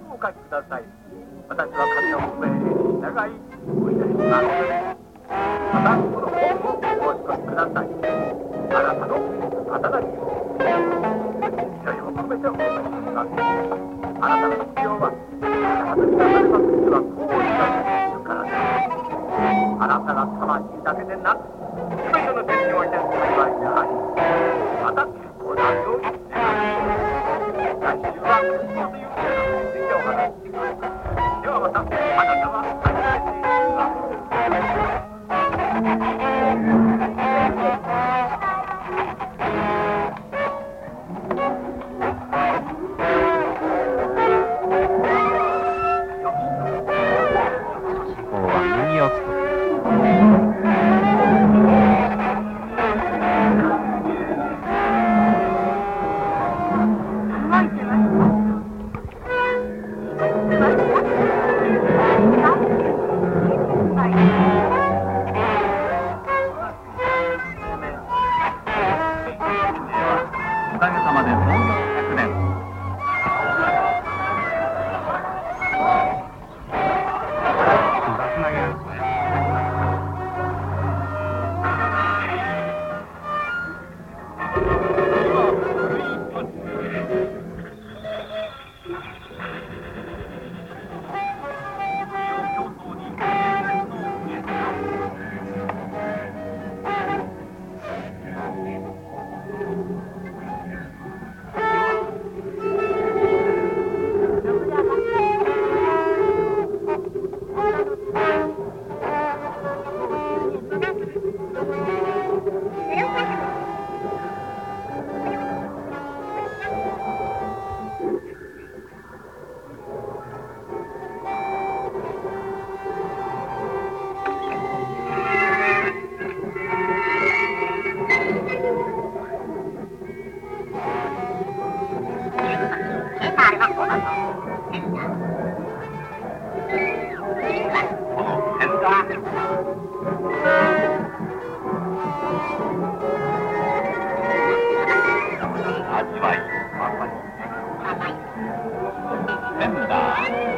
策お書きください。私は神の本命に従いお祈りします。またこの本をお申し込みください。あなたの働きを祈りを込めてお祈りします。あなたの必要はあなたになされます人はこうおっしいるからです。あなたが魂だけでなくりの相味わいまさにンー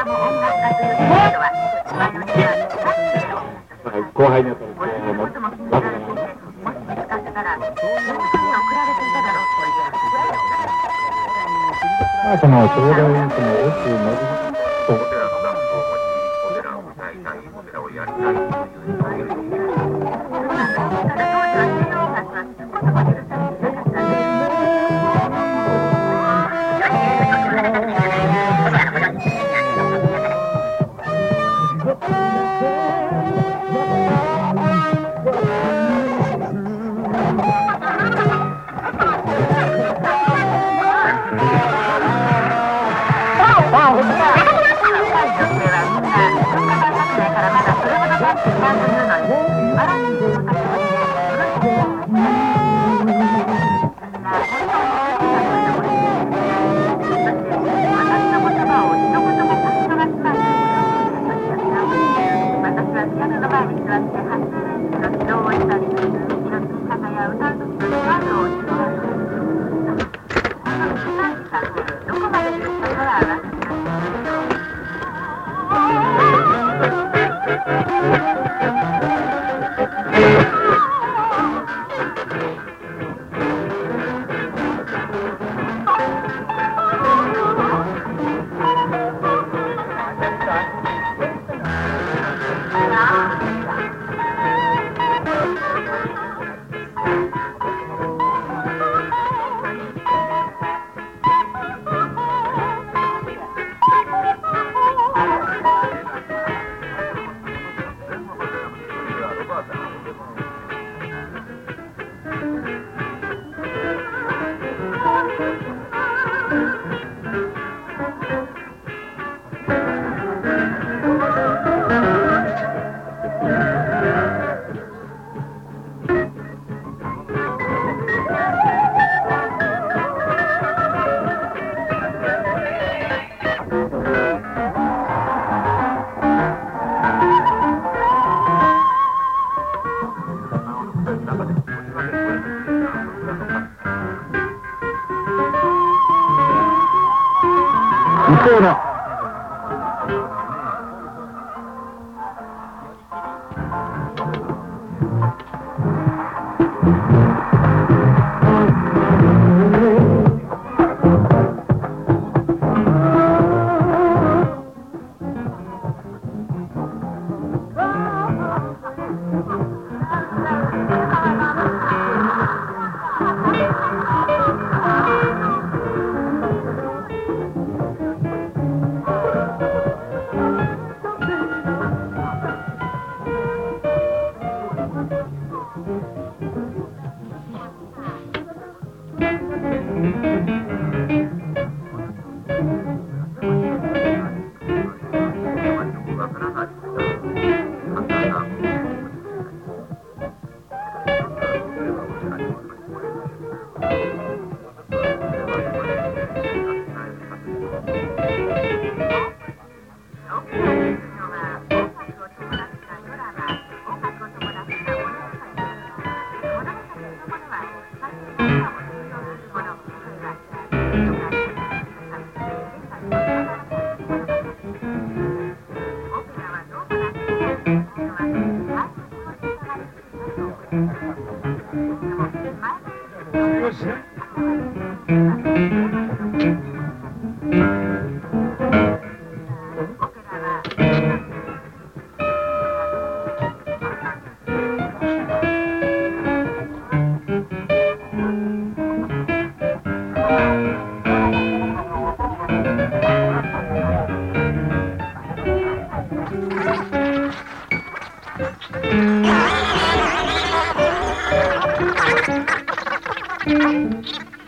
後輩にあたるも気にれてかっららていただろうとまあその将来その奥伸びと Wow.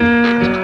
Música